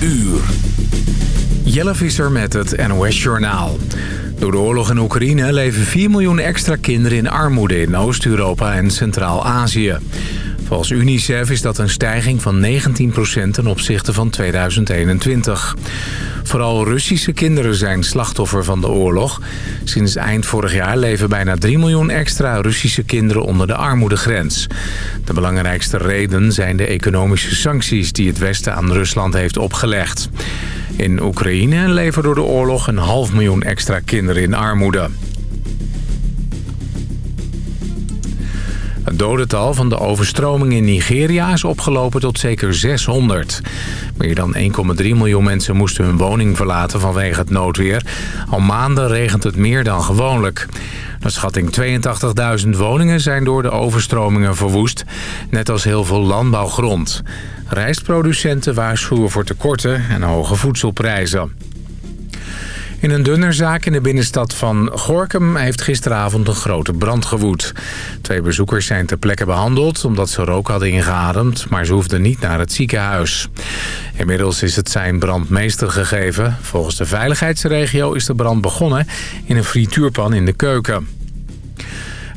uur. Jelle Visser met het NOS-journaal. Door de oorlog in Oekraïne leven 4 miljoen extra kinderen in armoede in Oost-Europa en Centraal-Azië. Volgens UNICEF is dat een stijging van 19% ten opzichte van 2021. Vooral Russische kinderen zijn slachtoffer van de oorlog. Sinds eind vorig jaar leven bijna 3 miljoen extra Russische kinderen onder de armoedegrens. De belangrijkste reden zijn de economische sancties die het Westen aan Rusland heeft opgelegd. In Oekraïne leven door de oorlog een half miljoen extra kinderen in armoede. Het dodental van de overstroming in Nigeria is opgelopen tot zeker 600. Meer dan 1,3 miljoen mensen moesten hun woning verlaten vanwege het noodweer. Al maanden regent het meer dan gewoonlijk. Naar schatting 82.000 woningen zijn door de overstromingen verwoest. Net als heel veel landbouwgrond. Rijstproducenten waarschuwen voor tekorten en hoge voedselprijzen. In een dunnerzaak in de binnenstad van Gorkum heeft gisteravond een grote brand gewoed. Twee bezoekers zijn ter plekke behandeld omdat ze rook hadden ingeademd, maar ze hoefden niet naar het ziekenhuis. Inmiddels is het zijn brandmeester gegeven. Volgens de veiligheidsregio is de brand begonnen in een frituurpan in de keuken.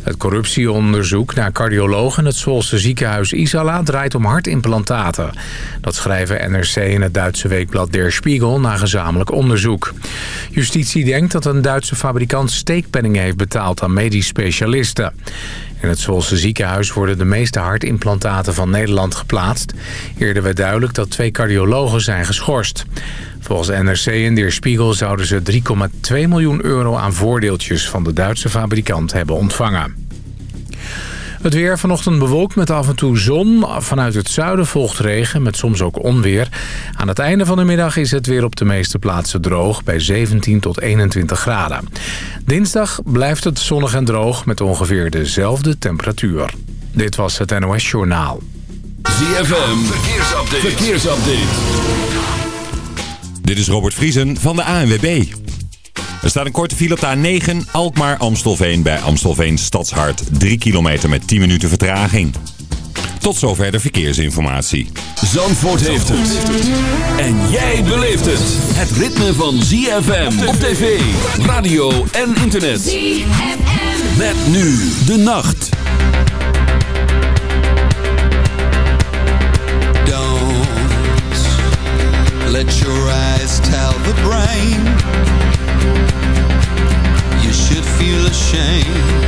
Het corruptieonderzoek naar cardiologen in het Zwolse ziekenhuis Isala draait om hartimplantaten. Dat schrijven NRC en het Duitse weekblad Der Spiegel na gezamenlijk onderzoek. Justitie denkt dat een Duitse fabrikant steekpenningen heeft betaald aan medisch specialisten. In het Zwolse ziekenhuis worden de meeste hartimplantaten van Nederland geplaatst. Eerder werd duidelijk dat twee cardiologen zijn geschorst. Volgens NRC en Der Spiegel zouden ze 3,2 miljoen euro aan voordeeltjes van de Duitse fabrikant hebben ontvangen. Het weer vanochtend bewolkt met af en toe zon. Vanuit het zuiden volgt regen met soms ook onweer. Aan het einde van de middag is het weer op de meeste plaatsen droog... bij 17 tot 21 graden. Dinsdag blijft het zonnig en droog met ongeveer dezelfde temperatuur. Dit was het NOS Journaal. ZFM, verkeersupdate. verkeersupdate. Dit is Robert Vriesen van de ANWB. Er staat een korte file op de A9 Alkmaar-Amstelveen bij Amstelveen Stadshart. 3 kilometer met 10 minuten vertraging. Tot zover de verkeersinformatie. Zandvoort heeft het. En jij beleeft het. Het ritme van ZFM op tv, radio en internet. ZFM. Met nu de nacht. Let your eyes tell the brain feel ashamed.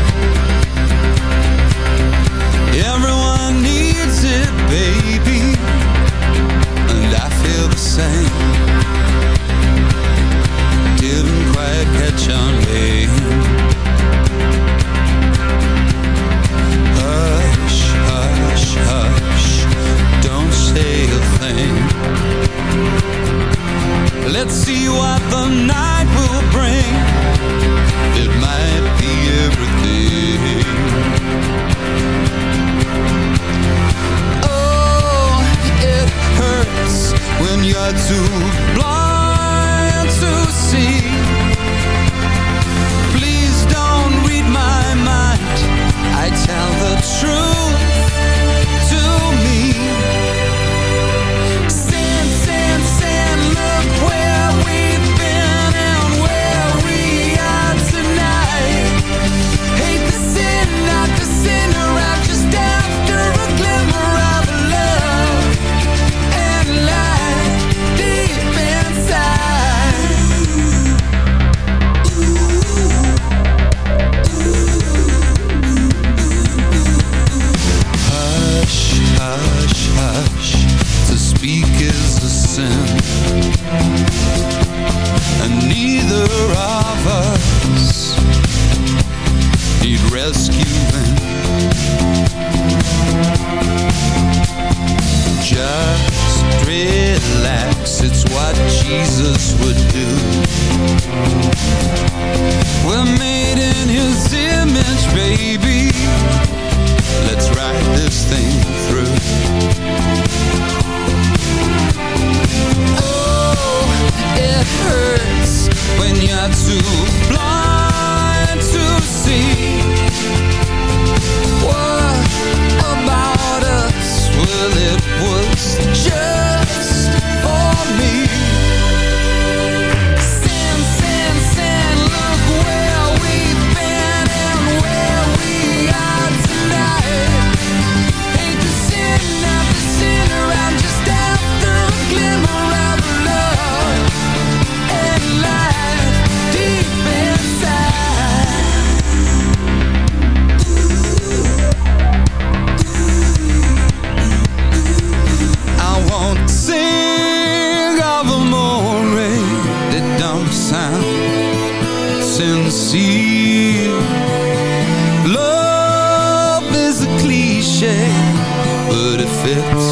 Everyone needs it, baby And I feel the same. Didn't quite catch on, babe. Hush, hush, hush Don't say a thing. Let's see what the night will bring. It might be everything. Oh, it hurts when you're too blind to see. Please don't read my mind. I tell the truth fits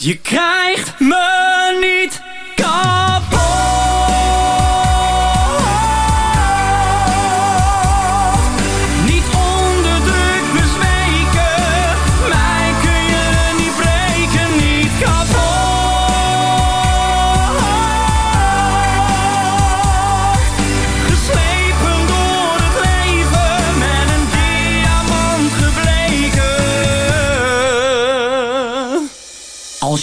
Je krijgt me niet.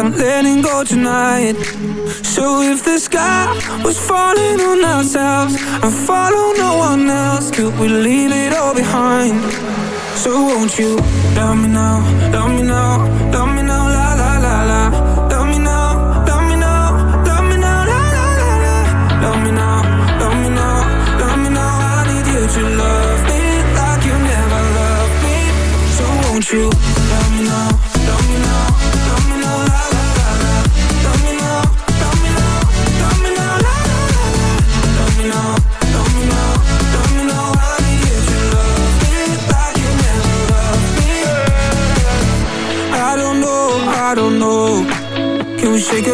I'm letting go tonight So if the sky was falling on ourselves I'd follow no one else Could we leave it all behind? So won't you love me now, love me now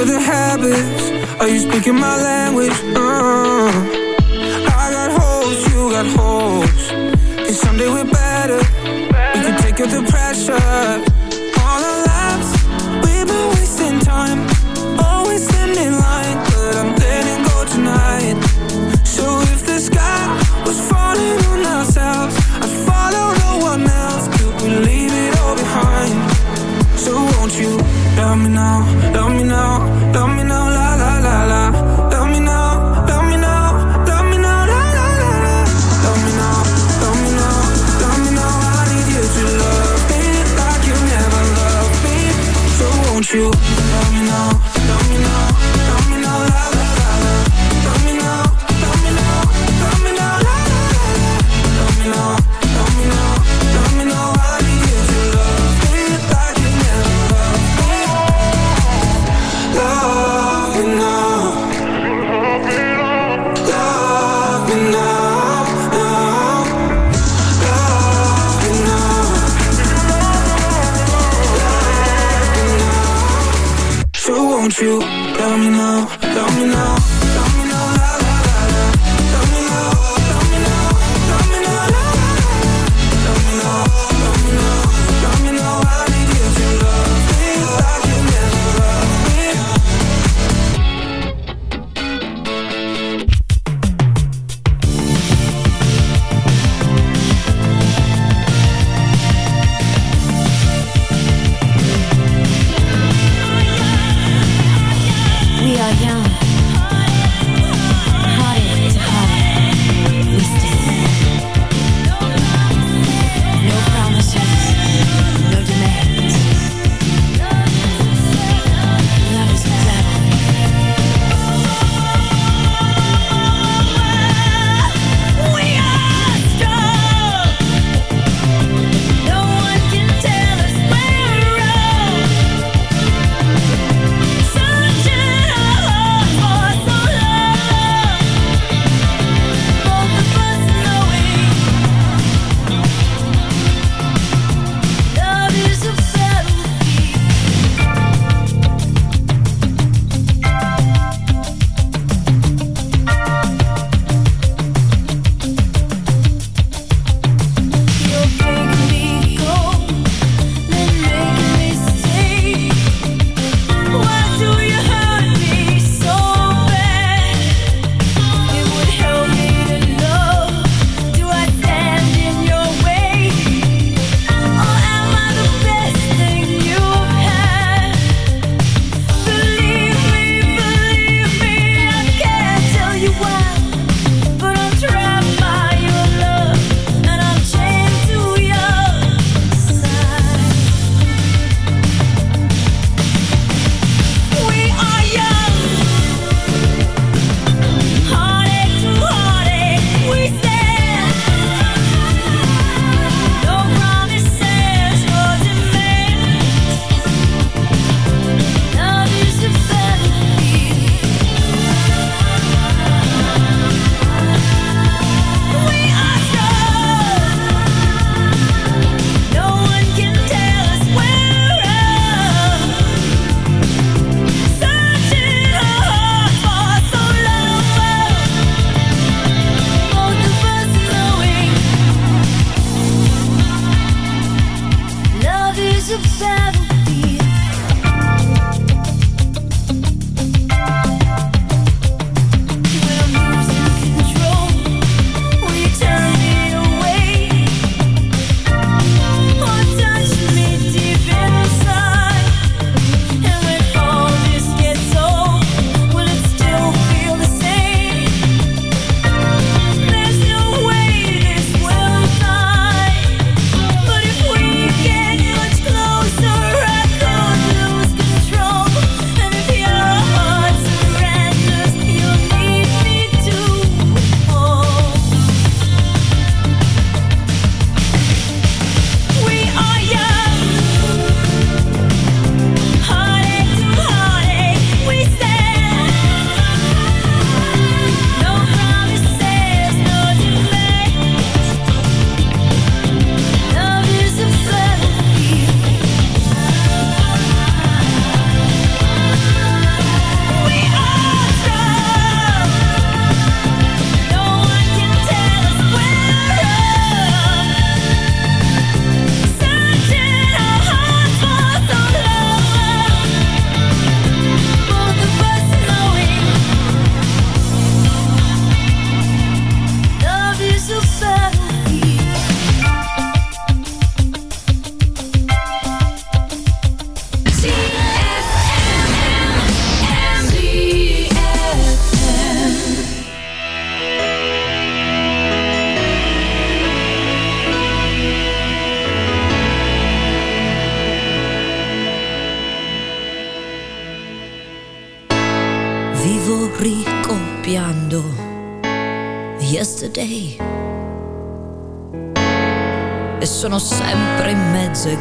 habits Are you speaking my language? Uh -huh.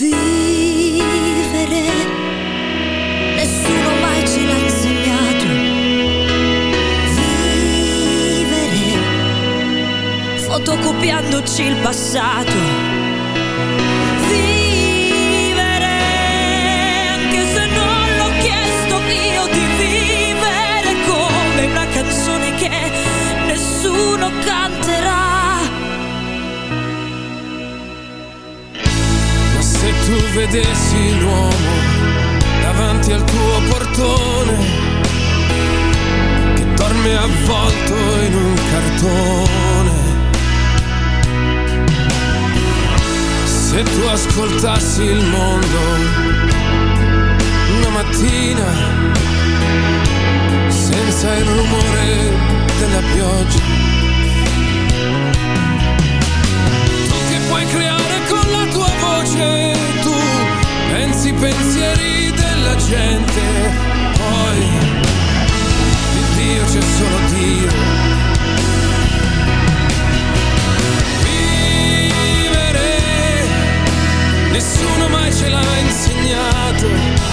Vivere, nessuno mai ce l'ha insegnato. Vivere, fotocopiandoci il passato tu vedessi l'uomo davanti al tuo portone, che dorme avvolto in un cartone. Se tu ascoltassi il mondo una mattina senza il rumore della pioggia. Puoi creare con la tua voce, tu pensi pensieri della gente, poi di Dio c'è solo Dio. Vivere, nessuno mai ce l'ha insegnato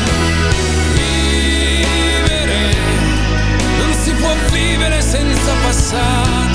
vivere senza passato.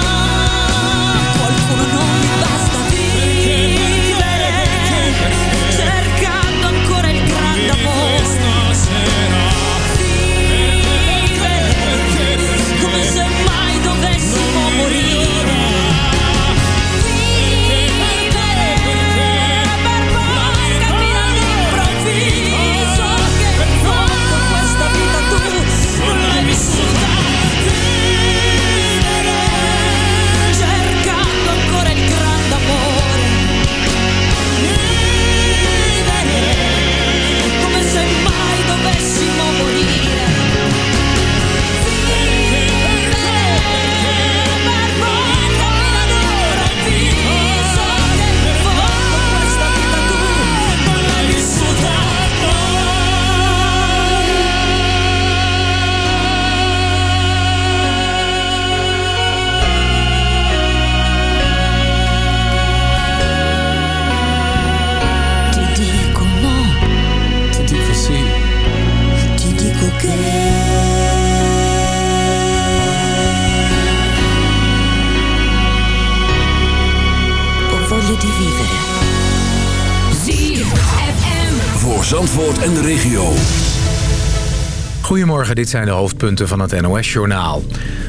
Dit zijn de hoofdpunten van het NOS-journaal.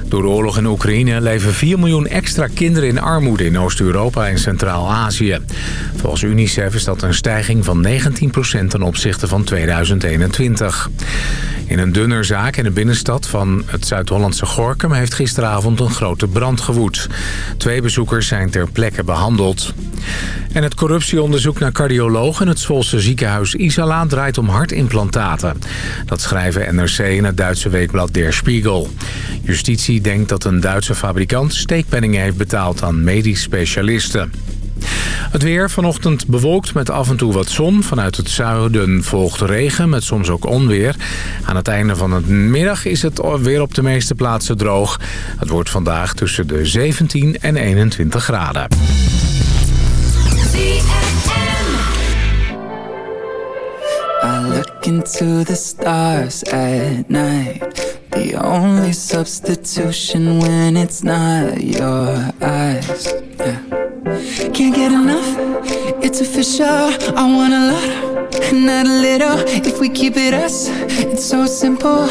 Door de oorlog in Oekraïne leven 4 miljoen extra kinderen in armoede in Oost-Europa en Centraal-Azië. Volgens UNICEF is dat een stijging van 19% ten opzichte van 2021. In een dunnerzaak in de binnenstad van het Zuid-Hollandse Gorkum... heeft gisteravond een grote brand gewoed. Twee bezoekers zijn ter plekke behandeld. En het corruptieonderzoek naar cardiologen in het Zwolse ziekenhuis Isala draait om hartimplantaten. Dat schrijven NRC en het Duitse weekblad Der Spiegel. Justitie denkt dat een Duitse fabrikant steekpenningen heeft betaald aan medisch specialisten. Het weer vanochtend bewolkt met af en toe wat zon. Vanuit het zuiden volgt regen met soms ook onweer. Aan het einde van de middag is het weer op de meeste plaatsen droog. Het wordt vandaag tussen de 17 en 21 graden. I look into the stars at night The only substitution when it's not your eyes. Can't get enough, it's official. I want a lot. Not a little. If we keep it us, it's so simple.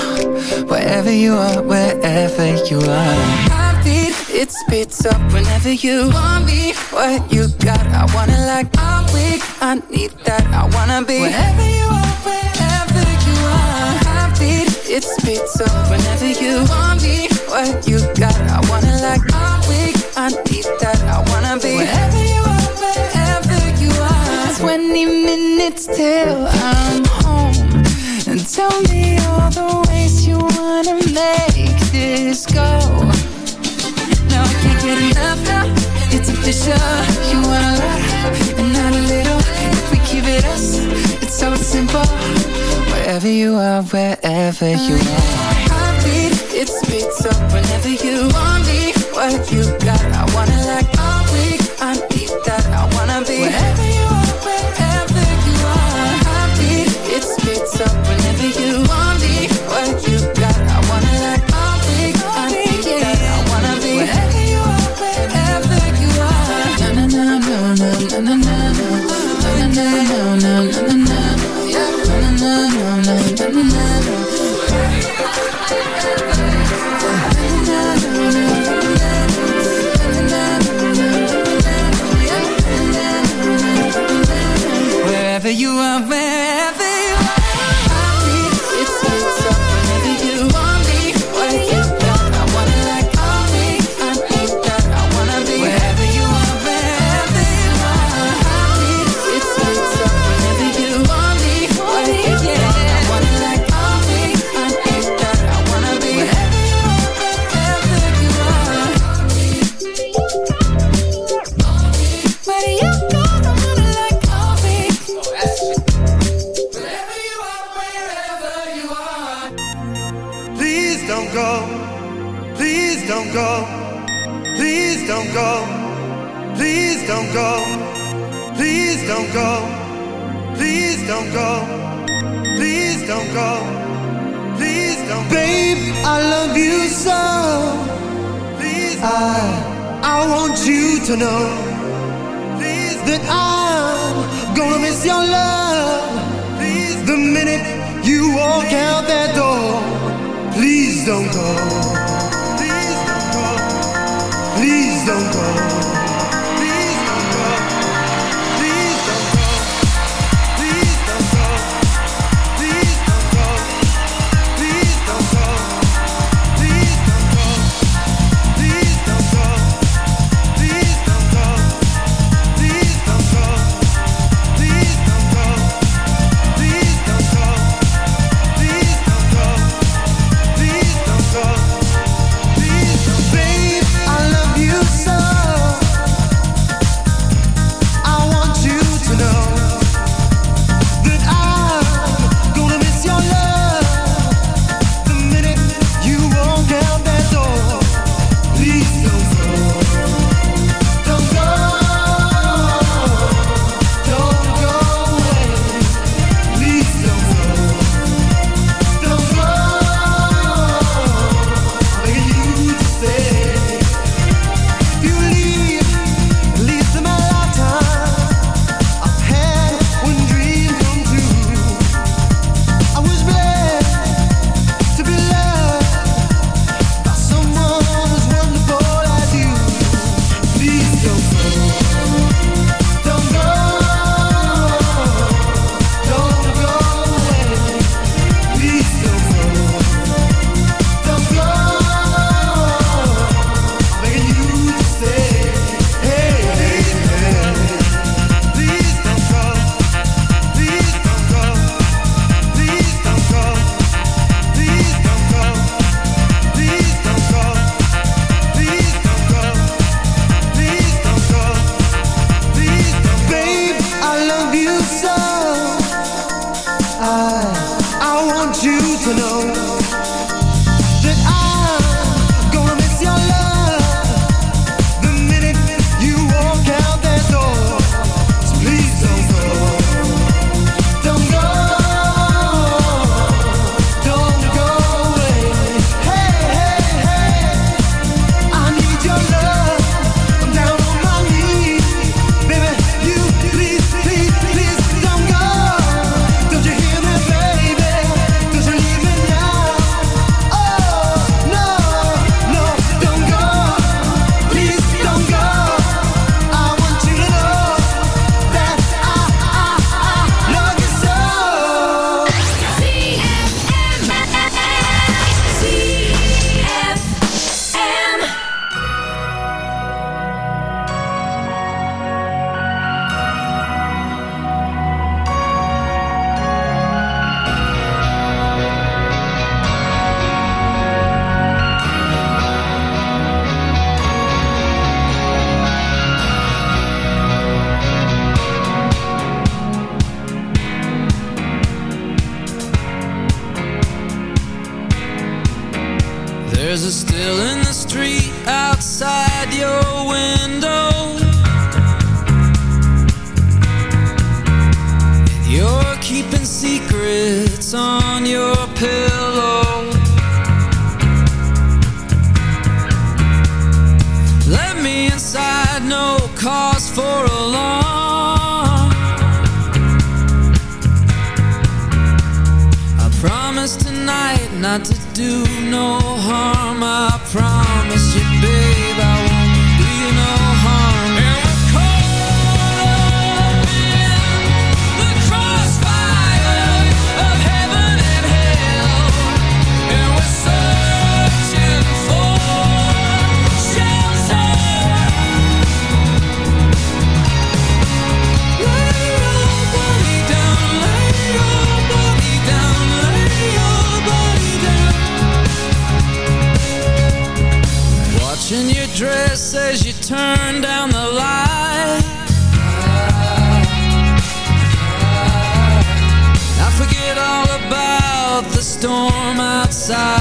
Wherever you are, wherever you are. Heartbeat, it speeds up whenever you want me. What you got, I wanna like. I'm weak, I need that, I wanna be Wherever you are, wherever you are. Heartbeat, it speeds up whenever you want me. What you got, I wanna like. I'm weak, I need that, I wanna be Wherever you are. 20 minutes till I'm home. And tell me all the ways you wanna make this go. Now I can't get enough now It's official. You want a lot and not a little. If we keep it us, it's so simple. Wherever you are, wherever you are. Heartbeat, it speeds up whenever you want me. What you got, I wanna like all wanna storm outside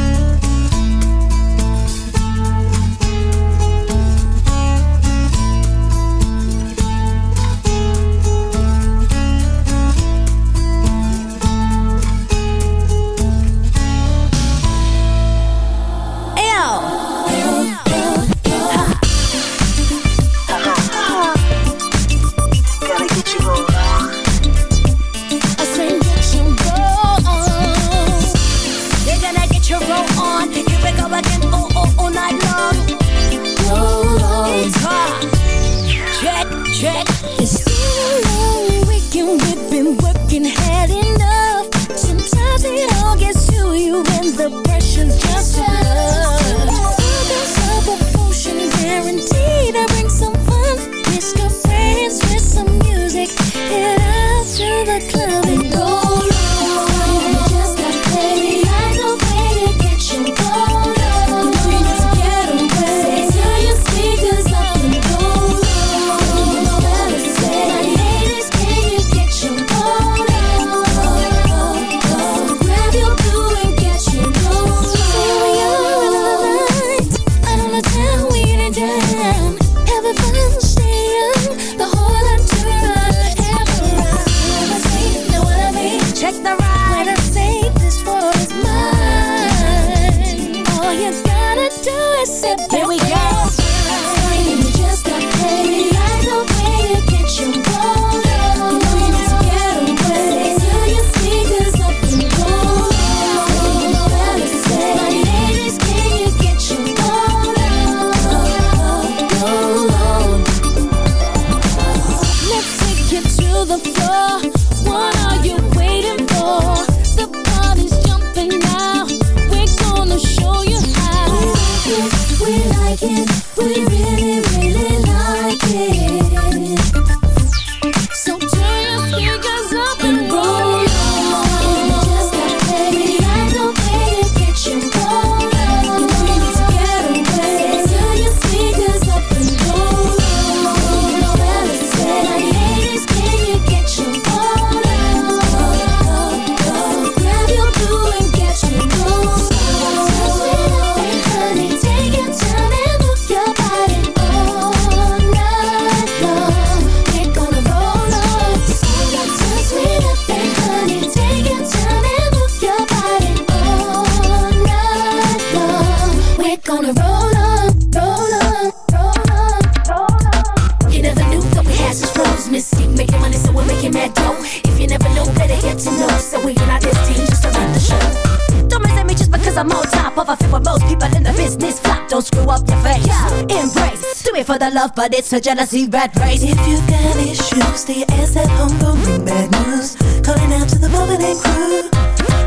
Love, but it's a jealousy red race. If you've got issues, stay your ass at home, don't bring bad news. Calling out to the moment and crew.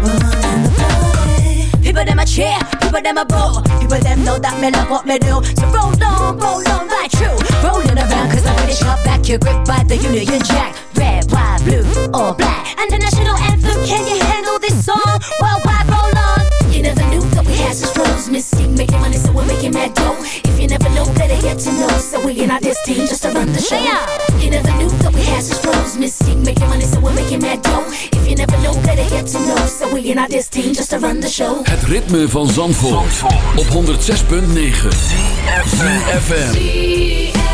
We're on the party. People them a cheer, people them a boo. People them know that me love what me do. So roll on, roll on, right true. Rolling around cause I'm ready sharp back. You're gripped by the Union Jack. Red, white, blue, or black. And the national anthem, can you handle this song? Worldwide, roll on. You never knew that we had such flows. Missing, making money, so we're making mad dough. If you never know, better get to know. So we in our this team just to run the show. You never knew that we had such flows. Missing, making money, so we're making mad dough. If you never know, better get to know. So we in our this team just to run the show. Het ritme van Zandvoort, Zandvoort. op 106.9 FM.